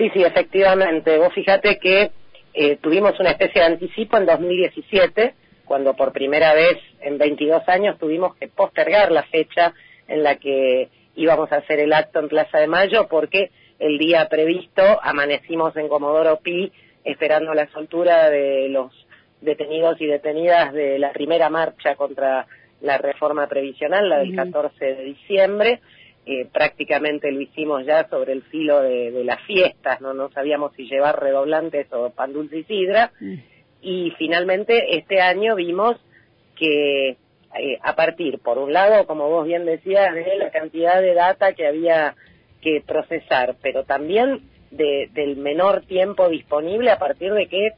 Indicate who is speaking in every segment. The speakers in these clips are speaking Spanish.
Speaker 1: Sí, sí, efectivamente. Vos fíjate que eh, tuvimos una especie de anticipo en 2017, cuando por primera vez en 22 años tuvimos que postergar la fecha en la que íbamos a hacer el acto en Plaza de Mayo, porque el día previsto amanecimos en Comodoro Pi esperando la soltura de los detenidos y detenidas de la primera marcha contra la reforma previsional, la del 14 de diciembre. Eh, prácticamente lo hicimos ya sobre el filo de, las fiestas, no no sabíamos si llevar redoblantes o pan dulce y sidra. Mm. Y finalmente este año vimos que eh, a partir, por un lado, como vos bien decías, de la cantidad de data que había que procesar, pero también del menor tiempo disponible a partir de que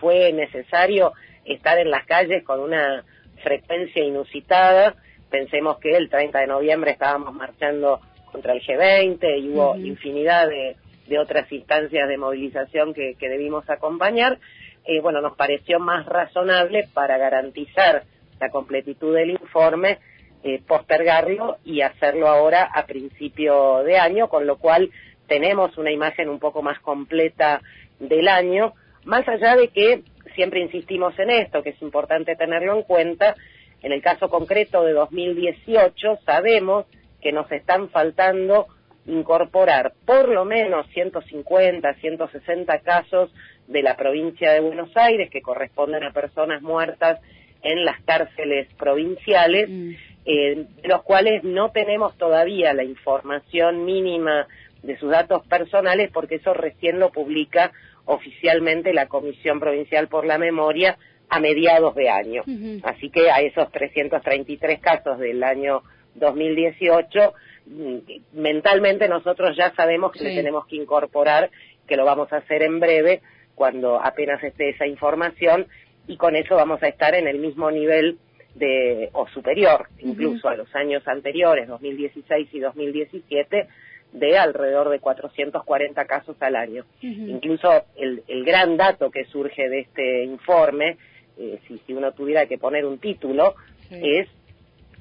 Speaker 1: fue necesario estar en las calles con una frecuencia inusitada. Pensemos que el 30 de noviembre estábamos marchando contra el G20 y hubo infinidad de, otras instancias de movilización que, debimos acompañar. Eh, bueno, nos pareció más razonable para garantizar la completitud del informe eh, postergarlo y hacerlo ahora a principio de año, con lo cual tenemos una imagen un poco más completa del año, más allá de que siempre insistimos en esto, que es importante tenerlo en cuenta, en el caso concreto de 2018 sabemos que nos están faltando incorporar por lo menos 150, 160 casos de la provincia de Buenos Aires que corresponden a personas muertas en las cárceles provinciales, mm. eh, de los cuales no tenemos todavía la información mínima de sus datos personales porque eso recién lo publica oficialmente la Comisión Provincial por la Memoria a mediados de año. Así que a esos 333 casos del año 2018, mm, mentalmente nosotros ya sabemos que le tenemos que incorporar, que lo vamos a hacer en breve, cuando apenas esté esa información, y con eso vamos a estar en el mismo nivel de, o superior, incluso a los años anteriores, 2016 y 2017, de alrededor de 440 casos al año. Incluso el, el, gran dato que surge de este informe, eh, si, si, uno tuviera que poner un título, es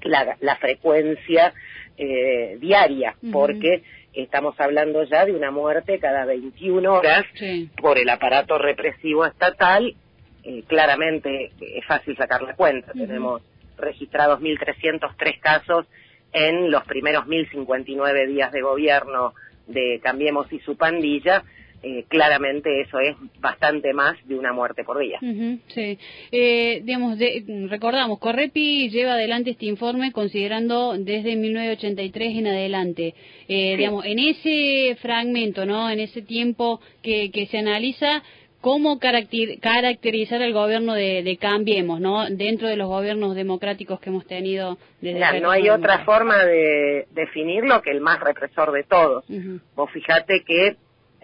Speaker 1: la, la frecuencia eh, diaria, porque estamos hablando ya de una muerte cada 21 horas por el aparato represivo estatal. Eh, claramente es fácil sacar la cuenta. Tenemos registrados 1.303 casos en los primeros 1059 días de gobierno de Cambiemos y su pandilla, eh, claramente eso es bastante más de una muerte por día.
Speaker 2: sí, eh, digamos, recordamos, Correpi lleva adelante este informe considerando desde 1983 en adelante. Eh, digamos, en ese fragmento, ¿no? En ese tiempo que, que se analiza, cómo caracterizar el gobierno de, Cambiemos, ¿no? Dentro de los gobiernos democráticos que hemos tenido
Speaker 1: desde no hay otra forma de definirlo que el más represor de todos. Vos fijate que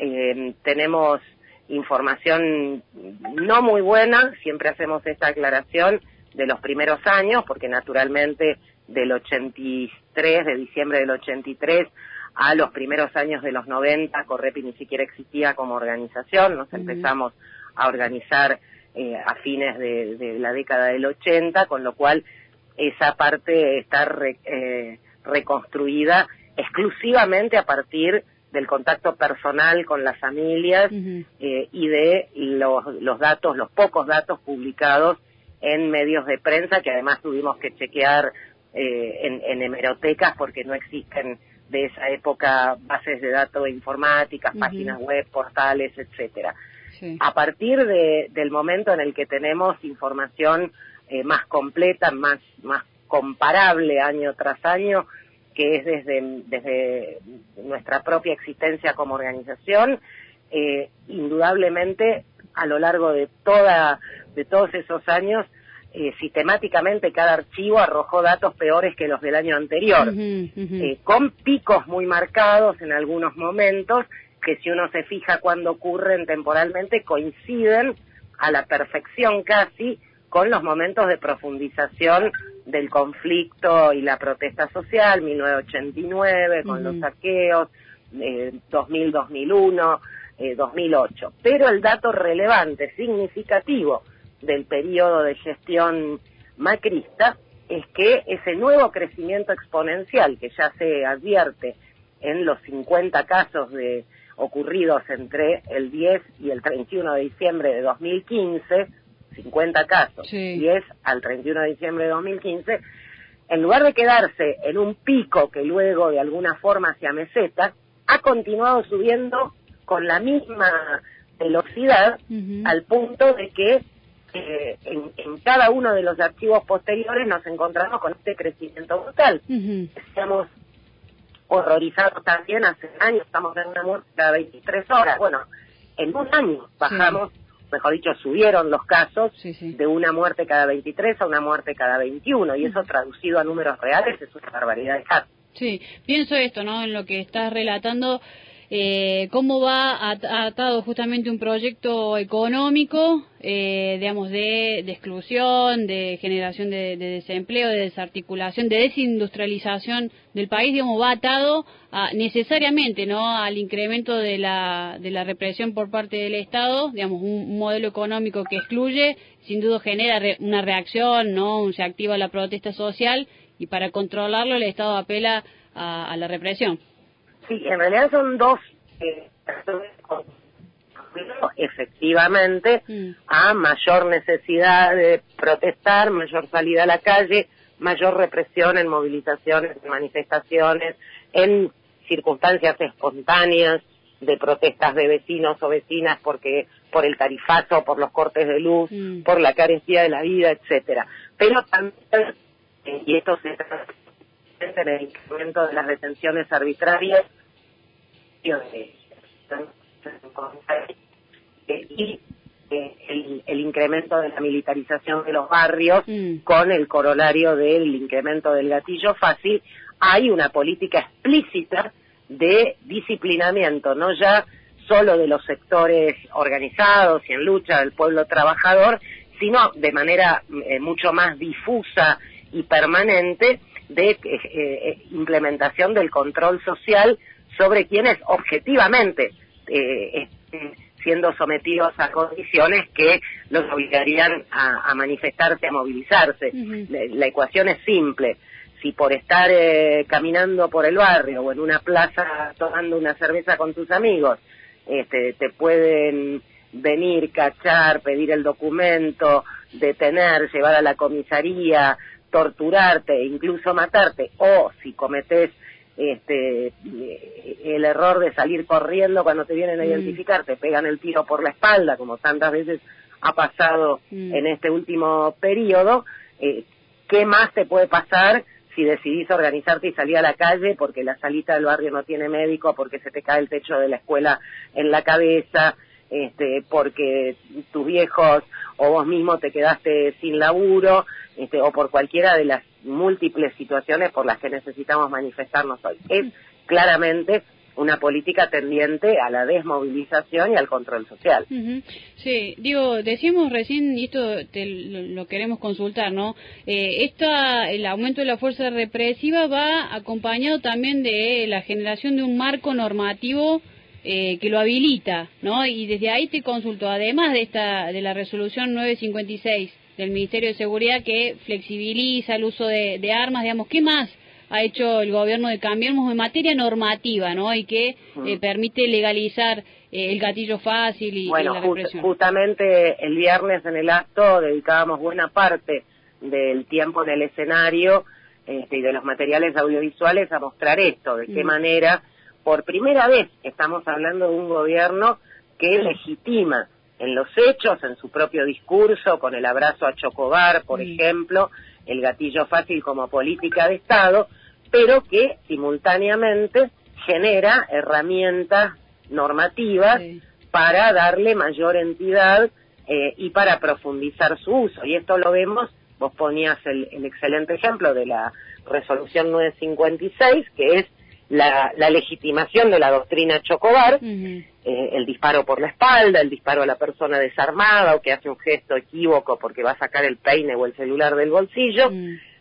Speaker 1: eh, tenemos información no muy buena, siempre hacemos esta aclaración de los primeros años, porque naturalmente del 83, de diciembre del 83 a los primeros años de los 90, Correpi ni siquiera existía como organización, nos empezamos a organizar eh, a fines de, la década del 80, con lo cual esa parte está eh, reconstruida exclusivamente a partir del contacto personal con las familias eh, y de los, los datos, los pocos datos publicados en medios de prensa que además tuvimos que chequear en, en hemerotecas porque no existen de esa época bases de datos informáticas, páginas web, portales, etcétera. A partir de, del momento en el que tenemos información eh, más completa, más, más comparable año tras año, que es desde, desde nuestra propia existencia como organización, eh, indudablemente a lo largo de toda de todos esos años eh, sistemáticamente cada archivo arrojó datos peores que los del año anterior, eh, con picos muy marcados en algunos momentos que si uno se fija cuando ocurren temporalmente coinciden a la perfección casi con los momentos de profundización del conflicto y la protesta social, 1989, con los saqueos, eh, 2000-2001, 2008. Pero el dato relevante, significativo, del periodo de gestión macrista es que ese nuevo crecimiento exponencial que ya se advierte en los 50 casos de ocurridos entre el 10 y el 31 de diciembre de 2015, 50 casos, 10 al 31 de diciembre de 2015, en lugar de quedarse en un pico que luego de alguna forma se ameseta, ha continuado subiendo con la misma velocidad al punto de que eh, en, cada uno de los archivos posteriores nos encontramos con este crecimiento brutal. Estamos horrorizados también, hace años estamos en una muerte cada 23 horas. Bueno, en un año bajamos, mejor dicho, subieron los casos de una muerte cada 23 a una muerte cada 21, y eso traducido a números reales es una barbaridad de casos.
Speaker 2: Sí, pienso esto, ¿no? En lo que estás relatando eh, cómo va atado justamente un proyecto económico, eh, digamos, de, exclusión, de generación de, desempleo, de desarticulación, de desindustrialización del país, digamos, va atado necesariamente, ¿no?, al incremento de la, de la represión por parte del Estado, digamos, un, modelo económico que excluye, sin duda genera una reacción, ¿no?, se activa la protesta social y para controlarlo el Estado apela a la represión.
Speaker 1: Sí, en realidad son dos eh, efectivamente mm. a mayor necesidad de protestar, mayor salida a la calle, mayor represión en movilizaciones, en manifestaciones, en circunstancias espontáneas de protestas de vecinos o vecinas porque por el tarifazo, por los cortes de luz, mm. por la carencia de la vida, etcétera. Pero también eh, y esto se en el incremento de las detenciones arbitrarias. Y el, el, incremento de la militarización de los barrios mm. con el corolario del incremento del gatillo fácil, hay una política explícita de disciplinamiento, no ya solo de los sectores organizados y en lucha del pueblo trabajador, sino de manera eh, mucho más difusa y permanente de eh, eh, implementación del control social sobre quienes objetivamente eh, estén siendo sometidos a condiciones que los obligarían a, manifestarse, a movilizarse. la, ecuación es simple. Si por estar caminando por el barrio o en una plaza tomando una cerveza con tus amigos, este, te pueden venir, cachar, pedir el documento, detener, llevar a la comisaría, torturarte e incluso matarte, o si cometes este, el error de salir corriendo cuando te vienen a mm. identificar, te pegan el tiro por la espalda, como tantas veces ha pasado mm. en este último periodo, eh, ¿qué más te puede pasar si decidís organizarte y salir a la calle porque la salita del barrio no tiene médico, porque se te cae el techo de la escuela en la cabeza, este, porque tus viejos o vos mismo te quedaste sin laburo, este, o por cualquiera de las múltiples situaciones por las que necesitamos manifestarnos hoy. Es claramente una política tendiente a la desmovilización y al control social.
Speaker 2: Sí, digo, decíamos recién, y esto lo, queremos consultar, ¿no? Eh, esta, el aumento de la fuerza represiva va acompañado también de la generación de un marco normativo eh, que lo habilita, ¿no? Y desde ahí te consulto, además de esta de la resolución 956 del Ministerio de Seguridad que flexibiliza el uso de, armas, digamos, ¿qué más ha hecho el gobierno de Cambiemos en materia normativa, ¿no? Y que eh, permite legalizar eh, el gatillo fácil y,
Speaker 1: la represión. justamente el viernes en el acto dedicábamos buena parte del tiempo en el escenario este, y de los materiales audiovisuales a mostrar esto, de qué mm. manera por primera vez estamos hablando de un gobierno que legitima en los hechos, en su propio discurso, con el abrazo a Chocobar, por ejemplo, el gatillo fácil como política de Estado, pero que simultáneamente genera herramientas normativas para darle mayor entidad eh, y para profundizar su uso. Y esto lo vemos, vos ponías el, el excelente ejemplo de la resolución 956, que es la, legitimación de la doctrina Chocobar, eh, el disparo por la espalda, el disparo a la persona desarmada o que hace un gesto equívoco porque va a sacar el peine o el celular del bolsillo,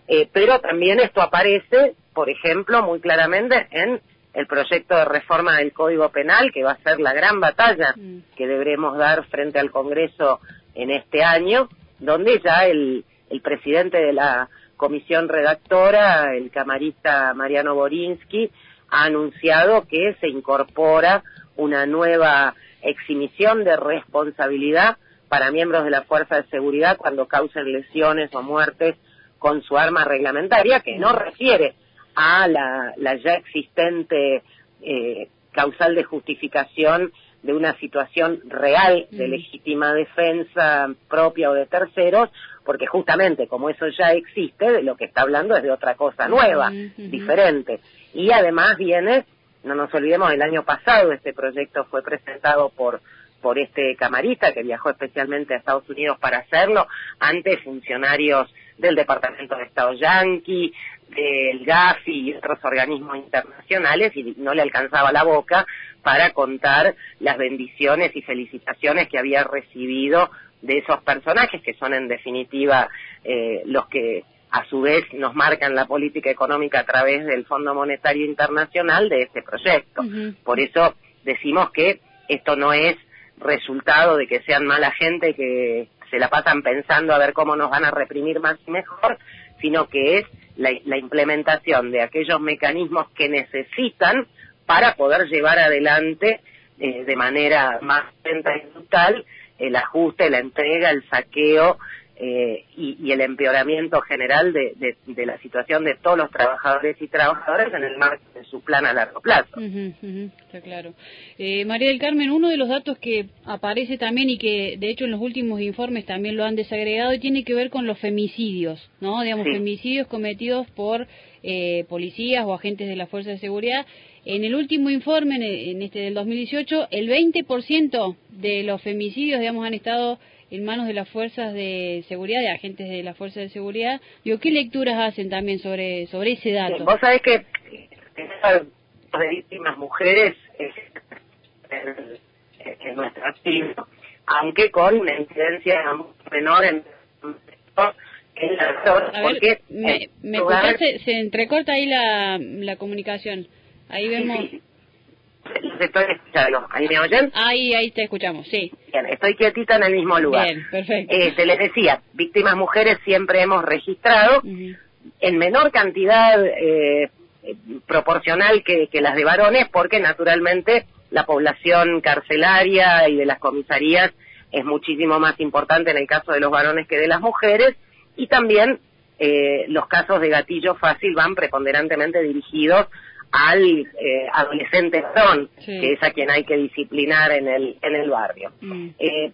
Speaker 1: eh, pero también esto aparece, por ejemplo, muy claramente en el proyecto de reforma del Código Penal, que va a ser la gran batalla que deberemos dar frente al Congreso en este año, donde ya el, el presidente de la comisión redactora, el camarista Mariano Borinsky, ha anunciado que se incorpora una nueva exhibición de responsabilidad para miembros de la fuerza de seguridad cuando causen lesiones o muertes con su arma reglamentaria, que no refiere a la, ya existente eh, causal de justificación de una situación real de legítima defensa propia o de terceros, porque justamente como eso ya existe, de lo que está hablando es de otra cosa nueva, diferente. Y además viene, no nos olvidemos, el año pasado este proyecto fue presentado por por este camarista que viajó especialmente a Estados Unidos para hacerlo, ante funcionarios del Departamento de Estado Yankee, del GAFI y otros organismos internacionales y no le alcanzaba la boca para contar las bendiciones y felicitaciones que había recibido de esos personajes que son en definitiva eh, los que a su vez nos marcan la política económica a través del Fondo Monetario Internacional de este proyecto. Por eso decimos que esto no es resultado de que sean mala gente que se la pasan pensando a ver cómo nos van a reprimir más y mejor, sino que es la, implementación de aquellos mecanismos que necesitan para poder llevar adelante eh, de manera más lenta y brutal el ajuste, la entrega, el saqueo eh, y, el empeoramiento general de, la situación de todos los trabajadores y trabajadoras en el marco de su plan a largo plazo.
Speaker 2: está claro. Eh, María del Carmen, uno de los datos que aparece también y que de hecho en los últimos informes también lo han desagregado tiene que ver con los femicidios, ¿no? Digamos, femicidios cometidos por eh, policías o agentes de la Fuerza de Seguridad. En el último informe, en, este del 2018, el 20% de los femicidios, digamos, han estado en manos de las fuerzas de seguridad, de agentes de las fuerzas de seguridad. Digo, ¿qué lecturas hacen también sobre sobre ese dato?
Speaker 1: Vos sabés que de víctimas mujeres en, en nuestro activo, aunque con una incidencia menor en, en
Speaker 2: la porque me, me se, entrecorta ahí la, la comunicación. Ahí vemos
Speaker 1: estoy escuchando. ¿Ahí me oyen?
Speaker 2: Ahí, ahí te escuchamos, sí.
Speaker 1: Bien, estoy quietita en el mismo lugar.
Speaker 2: Bien, perfecto.
Speaker 1: Eh, te les decía, víctimas mujeres siempre hemos registrado, en menor cantidad eh, proporcional que, que las de varones, porque naturalmente la población carcelaria y de las comisarías es muchísimo más importante en el caso de los varones que de las mujeres, y también eh, los casos de gatillo fácil van preponderantemente dirigidos al eh, adolescente varón, que es a quien hay que disciplinar en el, en el barrio. Mm. Eh,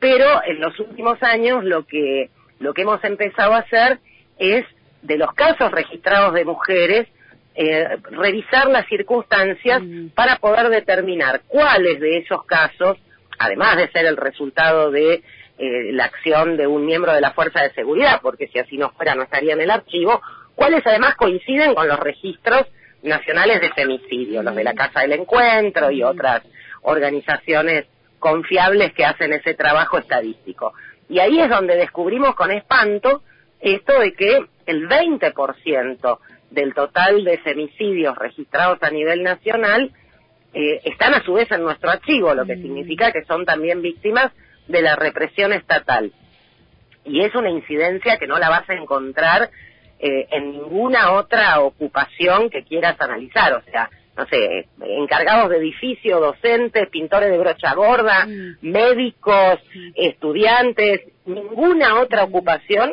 Speaker 1: pero en los últimos años lo que, lo que hemos empezado a hacer es, de los casos registrados de mujeres, eh, revisar las circunstancias mm. para poder determinar cuáles de esos casos, además de ser el resultado de la acción de un miembro de la fuerza de seguridad, porque si así no fuera no estaría en el archivo, cuáles además coinciden con los registros nacionales de femicidio, los de la Casa del Encuentro y otras organizaciones confiables que hacen ese trabajo estadístico. Y ahí es donde descubrimos con espanto esto de que el 20% del total de femicidios registrados a nivel nacional eh, están a su vez en nuestro archivo, lo que mm. significa que son también víctimas de la represión estatal. Y es una incidencia que no la vas a encontrar eh, en ninguna otra ocupación que quieras analizar, o sea, no sé, encargados de edificio, docentes, pintores de brocha gorda, mm. médicos, estudiantes, ninguna otra ocupación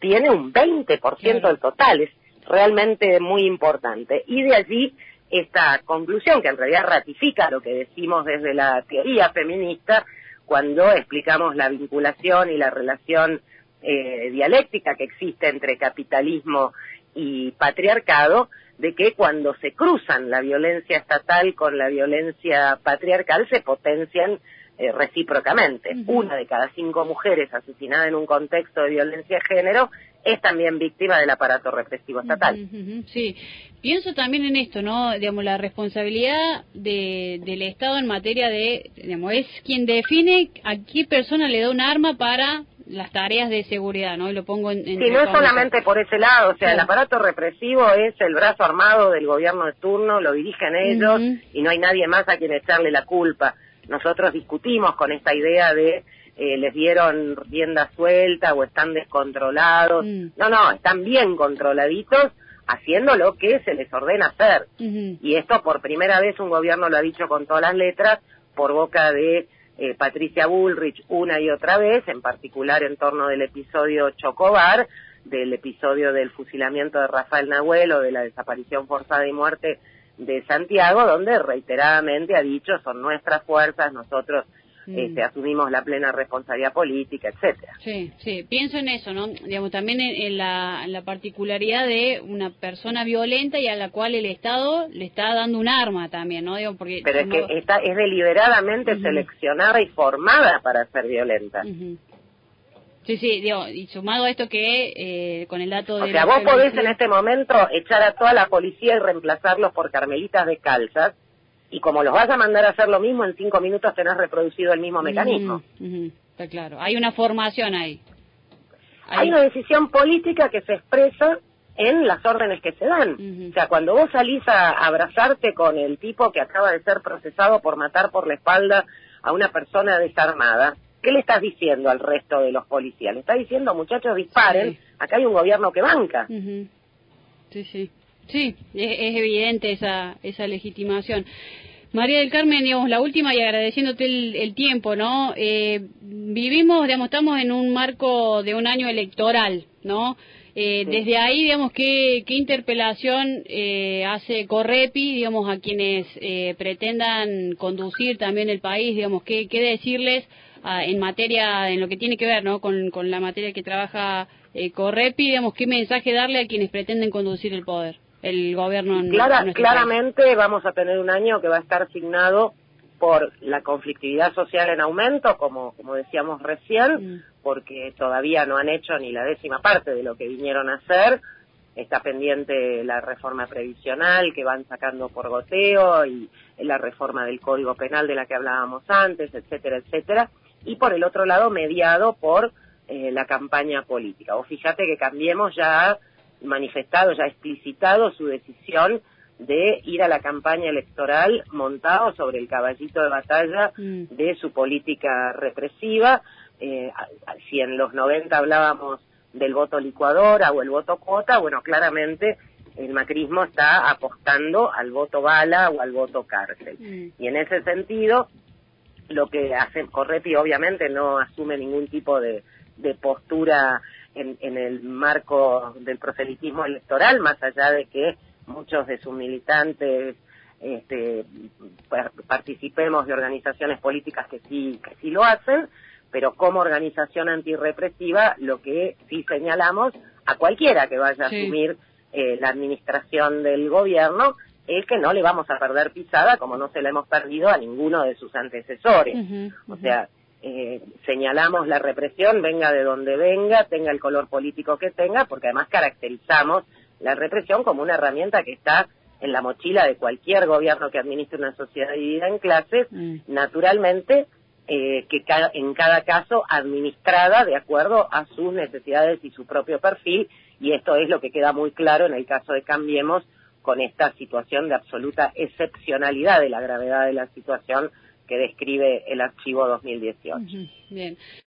Speaker 1: tiene un 20% del total, es realmente muy importante. Y de allí esta conclusión, que en realidad ratifica lo que decimos desde la teoría feminista, cuando explicamos la vinculación y la relación eh, dialéctica que existe entre capitalismo y patriarcado, de que cuando se cruzan la violencia estatal con la violencia patriarcal se potencian eh, recíprocamente. Una de cada cinco mujeres asesinadas en un contexto de violencia de género es también víctima del aparato represivo estatal.
Speaker 2: Sí, pienso también en esto, ¿no? Digamos, la responsabilidad de, del Estado en materia de, digamos, es quien define a qué persona le da un arma para las tareas de seguridad, ¿no? Y lo pongo en...
Speaker 1: sí, no es solamente por ese lado, o sea, el aparato represivo es el brazo armado del gobierno de turno, lo dirigen ellos y no hay nadie más a quien echarle la culpa. Nosotros discutimos con esta idea de eh, les dieron rienda suelta o están descontrolados. Mm. No, no, están bien controladitos haciendo lo que se les ordena hacer. Y esto por primera vez un gobierno lo ha dicho con todas las letras, por boca de eh, Patricia Bullrich una y otra vez, en particular en torno del episodio Chocobar, del episodio del fusilamiento de Rafael Nahuel o de la desaparición forzada y muerte de Santiago, donde reiteradamente ha dicho son nuestras fuerzas, nosotros mm. este, asumimos la plena responsabilidad política, etcétera.
Speaker 2: Sí, sí, pienso en eso, ¿no? Digamos, también en, la, particularidad de una persona violenta y a la cual el Estado le está dando un arma también, ¿no? Digo, porque
Speaker 1: Pero es que está, es deliberadamente seleccionada y formada para ser violenta.
Speaker 2: Sí, sí, digo, y sumado a esto que eh, con el dato de...
Speaker 1: O sea, vos podés en este momento echar a toda la policía y reemplazarlos por carmelitas descalzas, y como los vas a mandar a hacer lo mismo, en cinco minutos tenés reproducido el mismo mecanismo.
Speaker 2: Está claro, hay una formación ahí.
Speaker 1: Hay... una decisión política que se expresa en las órdenes que se dan. O sea, cuando vos salís a abrazarte con el tipo que acaba de ser procesado por matar por la espalda a una persona desarmada, ¿Qué le estás diciendo al resto de los policías? Le estás diciendo, muchachos, disparen, acá hay un gobierno que banca.
Speaker 2: Sí, sí. Sí, es, evidente esa, esa legitimación. María del Carmen, digamos, la última y agradeciéndote el, tiempo, ¿no? Eh, vivimos, digamos, estamos en un marco de un año electoral, ¿no? Eh, Desde ahí, digamos, ¿qué, qué interpelación eh, hace Correpi, digamos, a quienes eh, pretendan conducir también el país, digamos, qué, qué decirles en materia, en lo que tiene que ver ¿no? con, con la materia que trabaja eh, Correpi, digamos, qué mensaje darle a quienes pretenden conducir el poder, el gobierno.
Speaker 1: En, claramente vamos a tener un año que va a estar signado por la conflictividad social en aumento, como, como decíamos recién, mm. porque todavía no han hecho ni la décima parte de lo que vinieron a hacer. Está pendiente la reforma previsional que van sacando por goteo y la reforma del Código Penal de la que hablábamos antes, etcétera, etcétera y por el otro lado mediado por eh, la campaña política. O fíjate que Cambiemos ya manifestado, ya explicitado su decisión de ir a la campaña electoral montado sobre el caballito de batalla mm. de su política represiva. Eh, si en los 90 hablábamos del voto licuadora o el voto cuota, bueno, claramente el macrismo está apostando al voto bala o al voto cárcel. Mm. Y en ese sentido, lo que hace Correpi obviamente no asume ningún tipo de, postura en, el marco del proselitismo electoral, más allá de que muchos de sus militantes este, participemos de organizaciones políticas que sí, que sí lo hacen, pero como organización antirrepresiva lo que sí señalamos a cualquiera que vaya a asumir eh, la administración del gobierno es que no le vamos a perder pisada como no se la hemos perdido a ninguno de sus antecesores. O sea, eh, señalamos la represión, venga de donde venga, tenga el color político que tenga, porque además caracterizamos la represión como una herramienta que está en la mochila de cualquier gobierno que administre una sociedad dividida en clases, mm. naturalmente eh, que en cada caso administrada de acuerdo a sus necesidades y su propio perfil, y esto es lo que queda muy claro en el caso de Cambiemos, con esta situación de absoluta excepcionalidad de la gravedad de la situación que describe el archivo 2018. Bien.